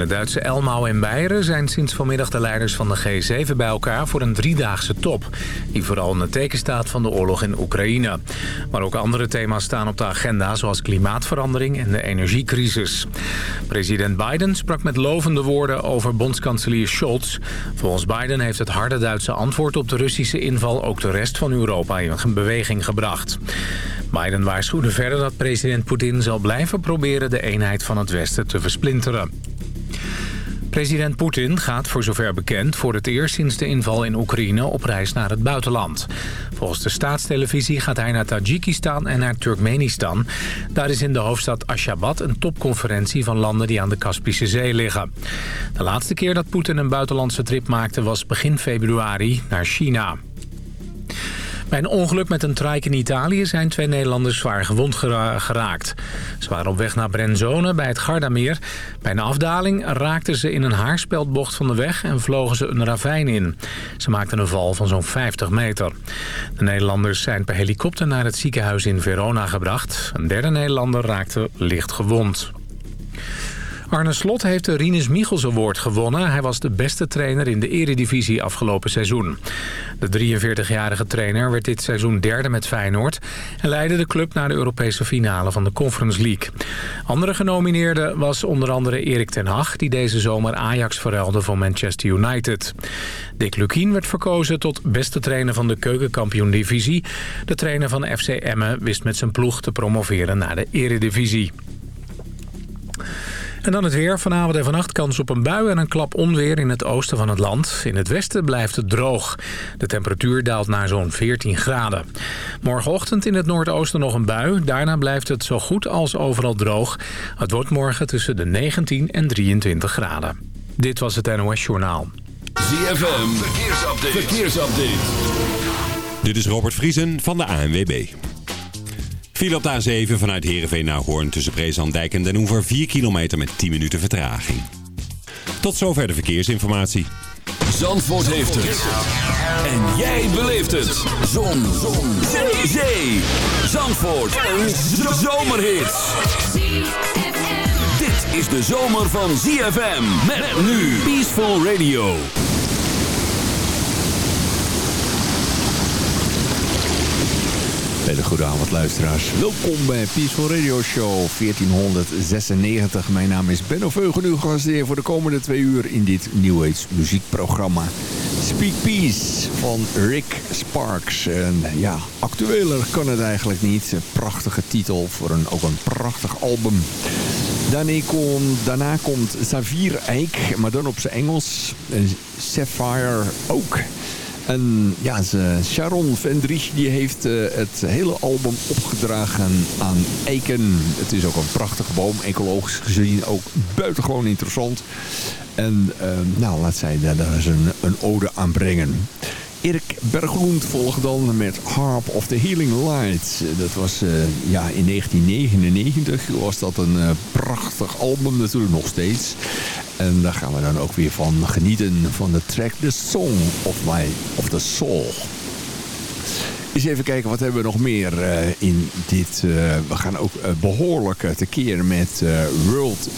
In Duitse Elmau en Beieren zijn sinds vanmiddag de leiders van de G7 bij elkaar voor een driedaagse top. Die vooral in het teken staat van de oorlog in Oekraïne. Maar ook andere thema's staan op de agenda zoals klimaatverandering en de energiecrisis. President Biden sprak met lovende woorden over bondskanselier Scholz. Volgens Biden heeft het harde Duitse antwoord op de Russische inval ook de rest van Europa in beweging gebracht. Biden waarschuwde verder dat president Poetin zal blijven proberen de eenheid van het Westen te versplinteren. President Poetin gaat, voor zover bekend, voor het eerst sinds de inval in Oekraïne op reis naar het buitenland. Volgens de staatstelevisie gaat hij naar Tajikistan en naar Turkmenistan. Daar is in de hoofdstad Ashgabat een topconferentie van landen die aan de Kaspische Zee liggen. De laatste keer dat Poetin een buitenlandse trip maakte was begin februari naar China. Bij een ongeluk met een trike in Italië zijn twee Nederlanders zwaar gewond geraakt. Ze waren op weg naar Brenzone bij het Gardameer. Bij een afdaling raakten ze in een haarspeldbocht van de weg en vlogen ze een ravijn in. Ze maakten een val van zo'n 50 meter. De Nederlanders zijn per helikopter naar het ziekenhuis in Verona gebracht. Een derde Nederlander raakte licht gewond. Arne Slot heeft de Rinus Michels Award gewonnen. Hij was de beste trainer in de eredivisie afgelopen seizoen. De 43-jarige trainer werd dit seizoen derde met Feyenoord... en leidde de club naar de Europese finale van de Conference League. Andere genomineerde was onder andere Erik ten Hag... die deze zomer Ajax verruilde voor Manchester United. Dick Lukien werd verkozen tot beste trainer van de keukenkampioen-divisie. De trainer van FC Emmen wist met zijn ploeg te promoveren naar de eredivisie. En dan het weer. Vanavond en vannacht kans op een bui en een klap onweer in het oosten van het land. In het westen blijft het droog. De temperatuur daalt naar zo'n 14 graden. Morgenochtend in het noordoosten nog een bui. Daarna blijft het zo goed als overal droog. Het wordt morgen tussen de 19 en 23 graden. Dit was het NOS Journaal. ZFM, verkeersupdate. verkeersupdate. Dit is Robert Vriesen van de ANWB. Viel op de A7 vanuit Heerenveen naar Hoorn tussen Breeslanddijk en Den Hoever 4 kilometer met 10 minuten vertraging. Tot zover de verkeersinformatie. Zandvoort heeft het. En jij beleeft het. Zon. Zon. Zee. Zee. Zandvoort. Een zomerhit. Dit is de zomer van ZFM. Met nu Peaceful Radio. Hele goede avond luisteraars. Welkom bij Peaceful Radio Show 1496. Mijn naam is Benno Veugen, uw gastheer voor de komende twee uur in dit New Age muziekprogramma. Speak Peace van Rick Sparks. En ja, actueler kan het eigenlijk niet. Een prachtige titel voor een, ook een prachtig album. Daarna, komt, daarna komt Xavier Eik, maar dan op zijn Engels. Sapphire ook. En ja, Sharon Vendrich die heeft uh, het hele album opgedragen aan Eiken. Het is ook een prachtige boom, ecologisch gezien ook buitengewoon interessant. En uh, nou, laat zij daar eens een, een ode aan brengen. Erik Berglund volgt dan met Harp of the Healing Light. Dat was uh, ja, in 1999 was dat een uh, prachtig album natuurlijk nog steeds. En daar gaan we dan ook weer van genieten van de track The Song of, my, of the Soul. Eens even kijken, wat hebben we nog meer uh, in dit... we gaan ook behoorlijk tekeer met World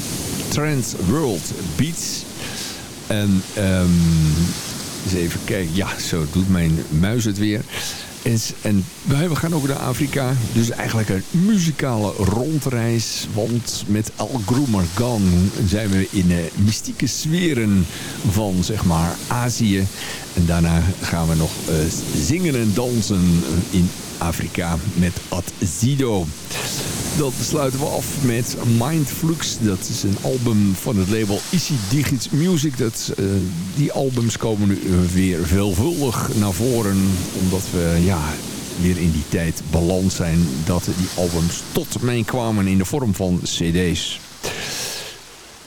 Trans World Beats. En... Um, eens even kijken. Ja, zo doet mijn muis het weer. En, we gaan ook naar Afrika. Dus eigenlijk een muzikale rondreis. Want met Al Groomergan zijn we in de mystieke sferen van zeg maar Azië. En daarna gaan we nog uh, zingen en dansen in Afrika met Zido. Dan sluiten we af met Mindflux. Dat is een album van het label Easy Digits Music. Dat, uh, die albums komen nu weer veelvuldig naar voren. Omdat we ja, weer in die tijd balans zijn dat die albums tot mij kwamen in de vorm van cd's.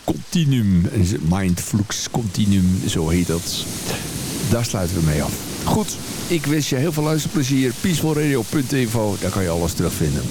Continuum, Mindflux Continuum, zo heet dat. Daar sluiten we mee af. Goed, ik wens je heel veel luisterplezier. Peacefulradio.info, daar kan je alles terugvinden.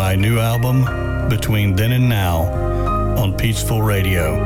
My new album, Between Then and Now, on Peaceful Radio.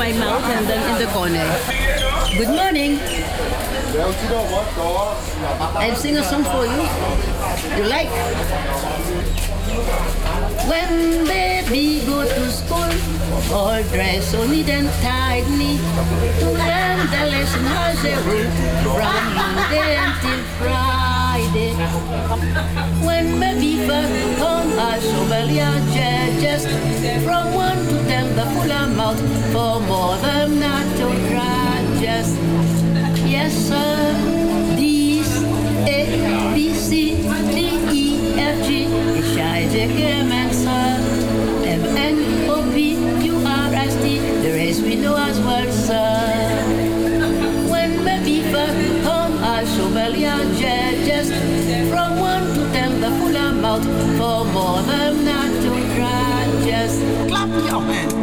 My mouth, and then in the corner. Good morning. I'll sing a song for you. You like? When baby go to school, all dressed so neat and tidy, to learn the lesson as a rule, from Monday until Friday. When baby first come, I show just from one to ten, the full amount, for more than try just. Yes, sir. These A, B, C, D, E, F, G, H, I, J, K, M, N, S, M, N, O, P, Q, R, S, T. The rest we know as well, sir. Amount, for more than not to try. Just clap your hands.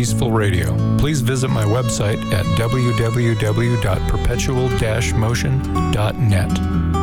Peaceful Radio. Please visit my website at www.perpetual-motion.net.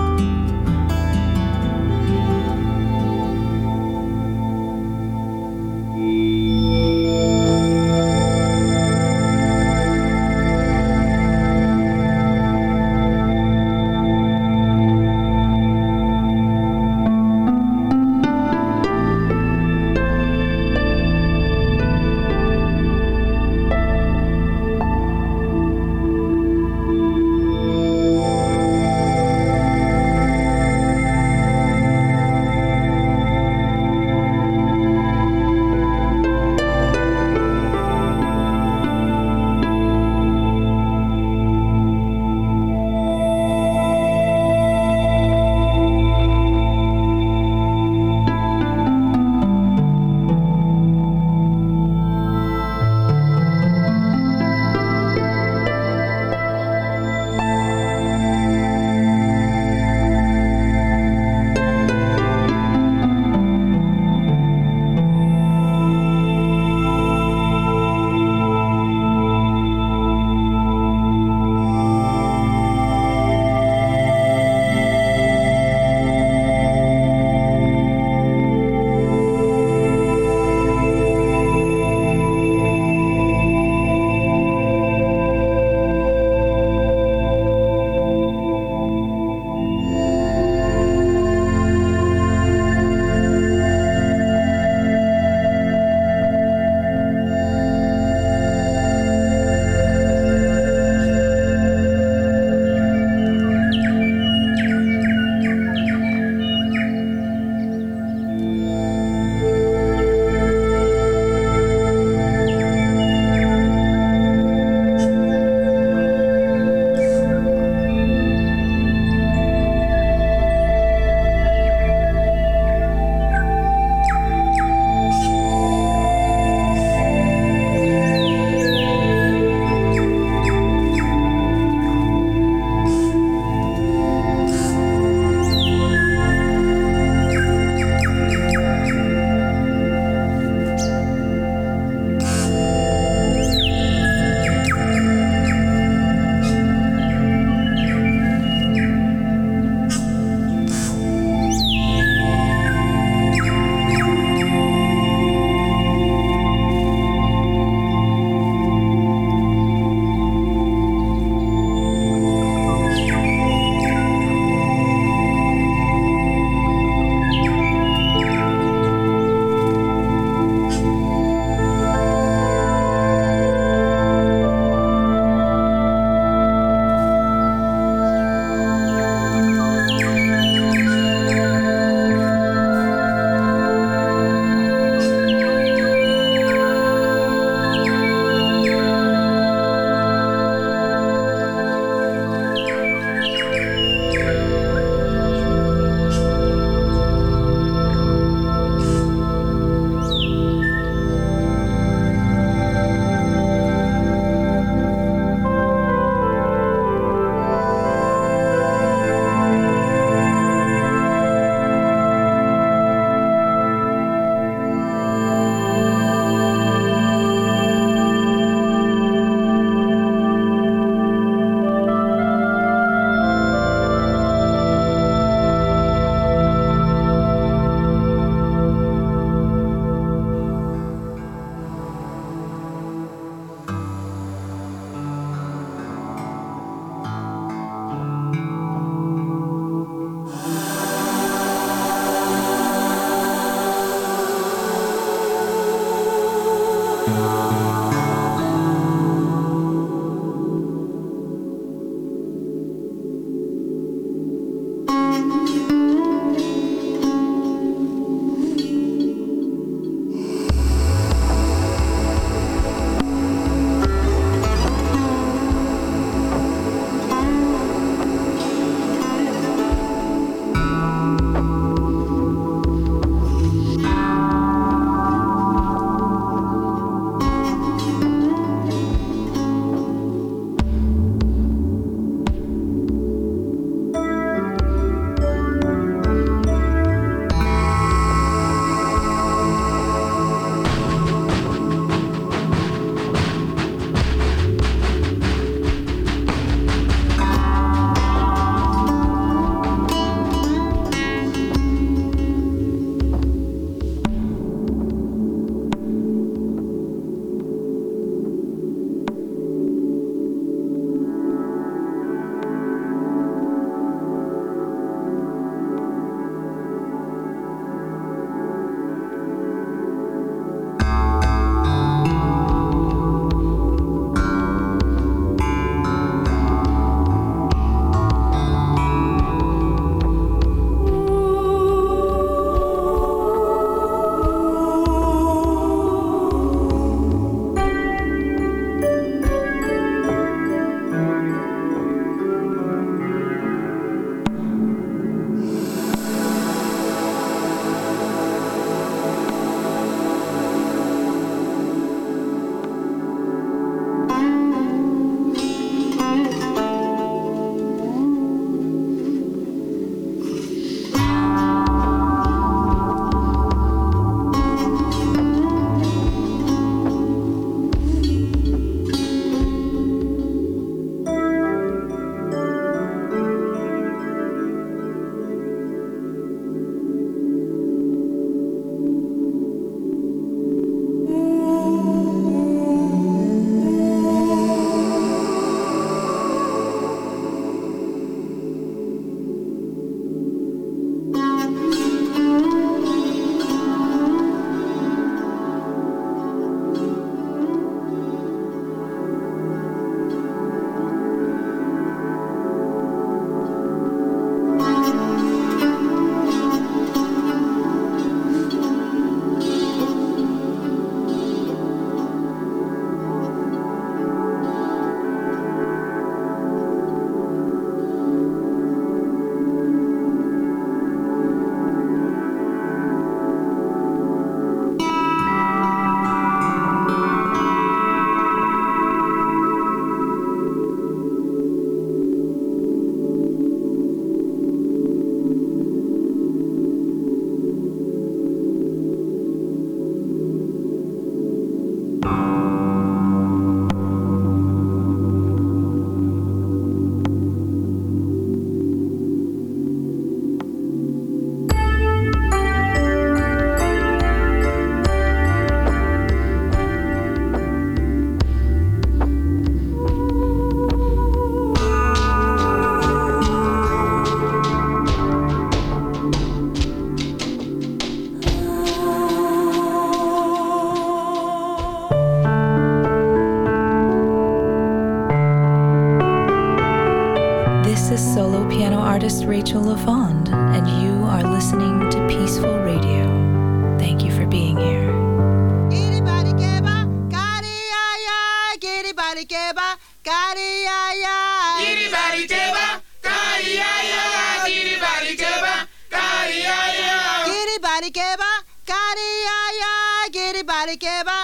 give va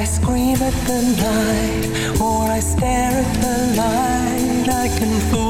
I scream at the night or I stare at the light, I can fool.